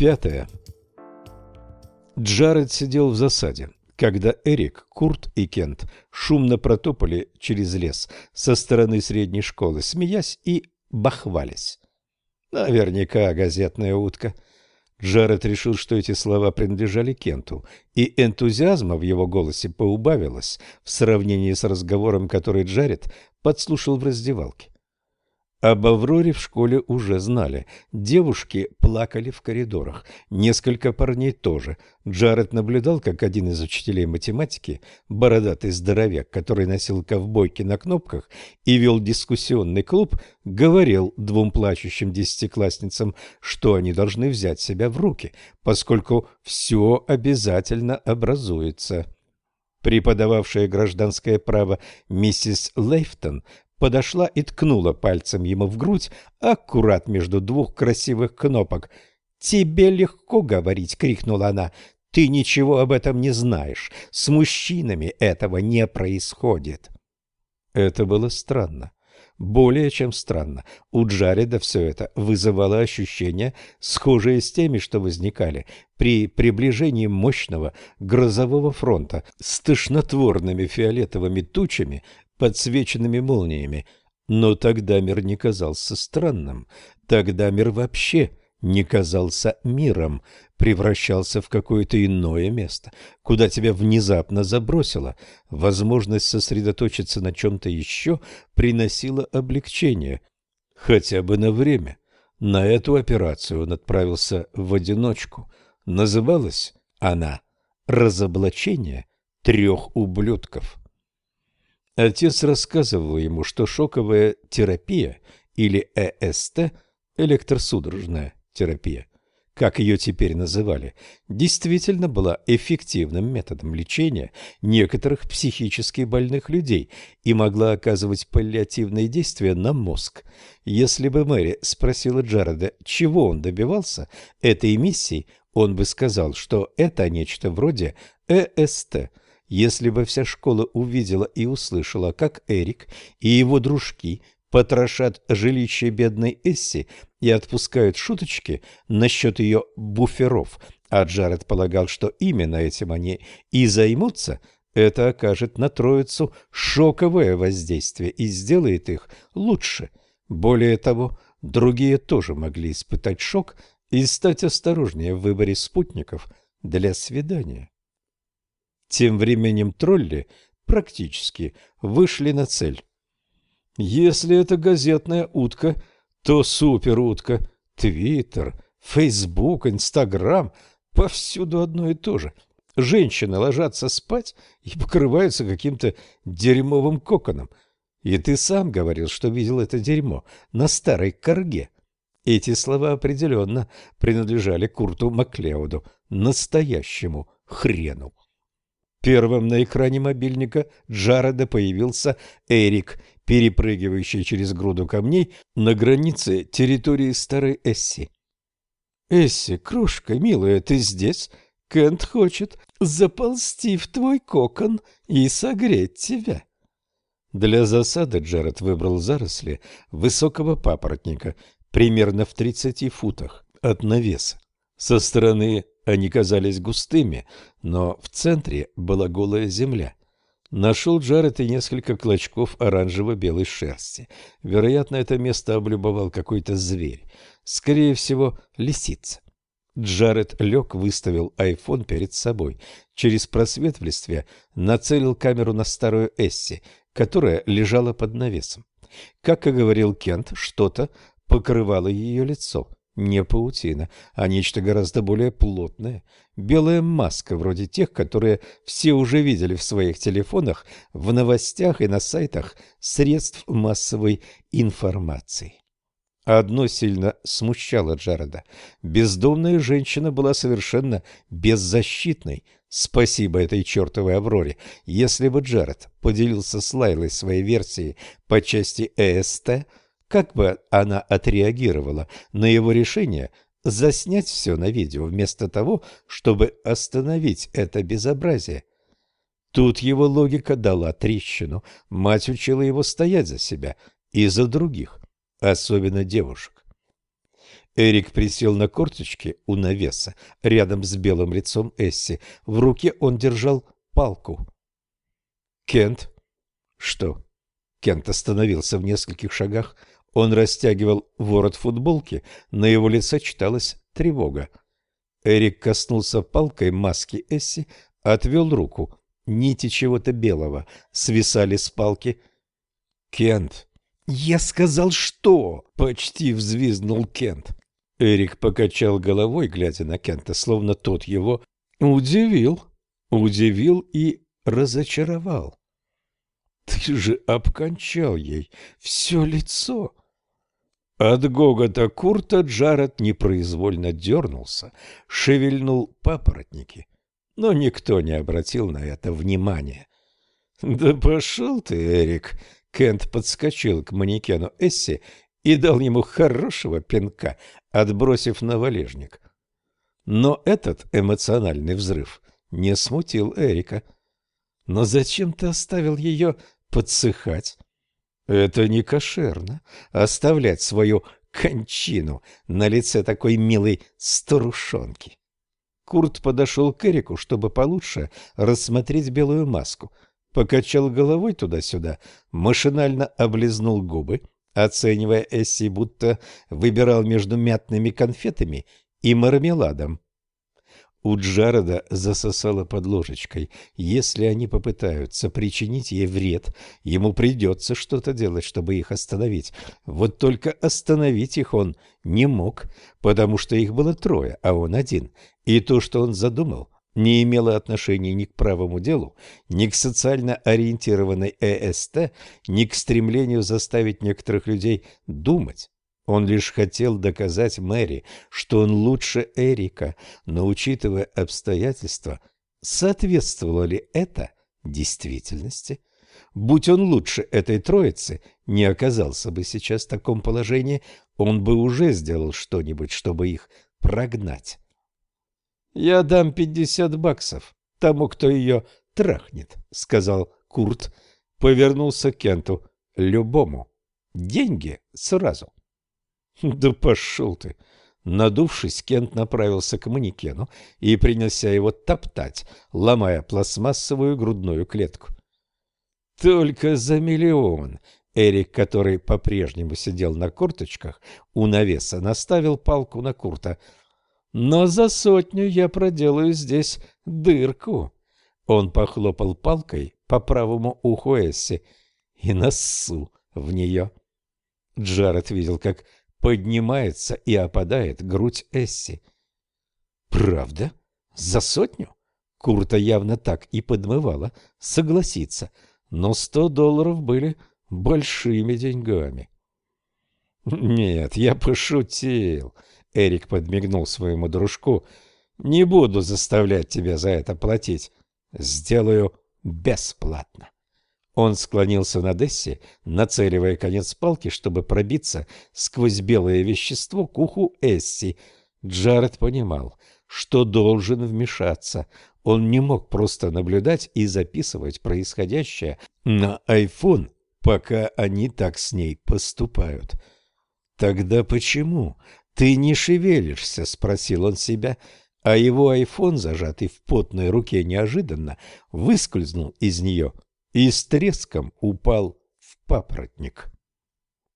Пятое. Джаред сидел в засаде, когда Эрик, Курт и Кент шумно протопали через лес со стороны средней школы, смеясь и бахвались. Наверняка газетная утка. Джаред решил, что эти слова принадлежали Кенту, и энтузиазма в его голосе поубавилось в сравнении с разговором, который Джаред подслушал в раздевалке. Об Авроре в школе уже знали. Девушки плакали в коридорах. Несколько парней тоже. Джаред наблюдал, как один из учителей математики, бородатый здоровяк, который носил ковбойки на кнопках и вел дискуссионный клуб, говорил двум плачущим десятиклассницам, что они должны взять себя в руки, поскольку все обязательно образуется. Преподававшая гражданское право миссис Лейфтон подошла и ткнула пальцем ему в грудь, аккурат между двух красивых кнопок. «Тебе легко говорить!» — крикнула она. «Ты ничего об этом не знаешь. С мужчинами этого не происходит». Это было странно. Более чем странно. У Джареда все это вызывало ощущения, схожие с теми, что возникали при приближении мощного грозового фронта с тошнотворными фиолетовыми тучами, подсвеченными молниями. Но тогда мир не казался странным. Тогда мир вообще не казался миром, превращался в какое-то иное место, куда тебя внезапно забросило. Возможность сосредоточиться на чем-то еще приносила облегчение, хотя бы на время. На эту операцию он отправился в одиночку. Называлась она «Разоблачение трех ублюдков». Отец рассказывал ему, что шоковая терапия или ЭСТ, электросудорожная терапия, как ее теперь называли, действительно была эффективным методом лечения некоторых психически больных людей и могла оказывать паллиативные действия на мозг. Если бы Мэри спросила Джареда, чего он добивался этой миссией, он бы сказал, что это нечто вроде ЭСТ – если бы вся школа увидела и услышала, как Эрик и его дружки потрошат жилище бедной Эсси и отпускают шуточки насчет ее буферов, а Джаред полагал, что именно этим они и займутся, это окажет на троицу шоковое воздействие и сделает их лучше. Более того, другие тоже могли испытать шок и стать осторожнее в выборе спутников для свидания. Тем временем тролли практически вышли на цель. Если это газетная утка, то суперутка. Твиттер, Фейсбук, Инстаграм – повсюду одно и то же. Женщины ложатся спать и покрываются каким-то дерьмовым коконом. И ты сам говорил, что видел это дерьмо на старой корге. Эти слова определенно принадлежали Курту Маклеуду, настоящему хрену. Первым на экране мобильника Джареда появился Эрик, перепрыгивающий через груду камней на границе территории старой Эсси. «Эсси, крошка, милая, ты здесь? Кент хочет заползти в твой кокон и согреть тебя». Для засады Джаред выбрал заросли высокого папоротника, примерно в 30 футах от навеса. Со стороны они казались густыми, но в центре была голая земля. Нашел Джаред и несколько клочков оранжево-белой шерсти. Вероятно, это место облюбовал какой-то зверь. Скорее всего, лисица. Джаред лег, выставил айфон перед собой. Через просвет в листве нацелил камеру на старую Эсси, которая лежала под навесом. Как и говорил Кент, что-то покрывало ее лицо не паутина, а нечто гораздо более плотное. Белая маска, вроде тех, которые все уже видели в своих телефонах, в новостях и на сайтах средств массовой информации. Одно сильно смущало Джареда. Бездомная женщина была совершенно беззащитной. Спасибо этой чертовой Авроре. Если бы Джаред поделился с Лайлой своей версией по части ЭСТ, как бы она отреагировала на его решение заснять все на видео, вместо того, чтобы остановить это безобразие? Тут его логика дала трещину. Мать учила его стоять за себя и за других, особенно девушек. Эрик присел на корточки у навеса, рядом с белым лицом Эсси. В руке он держал палку. «Кент?» «Что?» Кент остановился в нескольких шагах. Он растягивал ворот футболки, на его лице читалась тревога. Эрик коснулся палкой маски Эсси, отвел руку. Нити чего-то белого свисали с палки. «Кент!» «Я сказал, что?» — почти взвизгнул Кент. Эрик покачал головой, глядя на Кента, словно тот его удивил, удивил и разочаровал. «Ты же обкончал ей все лицо!» От гогота Курта Джаред непроизвольно дернулся, шевельнул папоротники, но никто не обратил на это внимания. «Да пошел ты, Эрик!» Кент подскочил к манекену Эсси и дал ему хорошего пинка, отбросив на валежник. Но этот эмоциональный взрыв не смутил Эрика. Но зачем ты оставил ее подсыхать? Это не кошерно — оставлять свою кончину на лице такой милой старушонки. Курт подошел к Эрику, чтобы получше рассмотреть белую маску. Покачал головой туда-сюда, машинально облизнул губы — оценивая Эсси, будто выбирал между мятными конфетами и мармеладом. У Джареда засосало под ложечкой. Если они попытаются причинить ей вред, ему придется что-то делать, чтобы их остановить. Вот только остановить их он не мог, потому что их было трое, а он один. И то, что он задумал, не имело отношения ни к правому делу, ни к социально ориентированной ЭСТ, ни к стремлению заставить некоторых людей думать. Он лишь хотел доказать Мэри, что он лучше Эрика, но, учитывая обстоятельства, соответствовало ли это действительности? Будь он лучше этой троицы, не оказался бы сейчас в таком положении, он бы уже сделал что-нибудь, чтобы их прогнать. «Я дам пятьдесят баксов тому, кто ее трахнет», — сказал Курт. Повернулся к Кенту. «Любому. Деньги сразу». «Да пошел ты!» Надувшись, Кент направился к манекену и принялся его топтать, ломая пластмассовую грудную клетку. «Только за миллион!» Эрик, который по-прежнему сидел на корточках у навеса, наставил палку на Курта — но за сотню я проделаю здесь дырку. Он похлопал палкой по правому уху Эсси и нассу в нее. Джаред видел, как поднимается и опадает грудь Эсси. «Правда? За сотню?» Курта явно так и подмывала согласиться, но сто долларов были большими деньгами. «Нет, я пошутил», Эрик подмигнул своему дружку. «Не буду заставлять тебя за это платить. Сделаю бесплатно». Он склонился над Эсси, нацеливая конец палки, чтобы пробиться сквозь белое вещество к уху Эсси. Джаред понимал, что должен вмешаться. Он не мог просто наблюдать и записывать происходящее на айфон, пока они так с ней поступают. Тогда почему «Ты не шевелишься?» — спросил он себя, а его айфон, зажатый в потной руке, неожиданно выскользнул из нее и с треском упал в папоротник.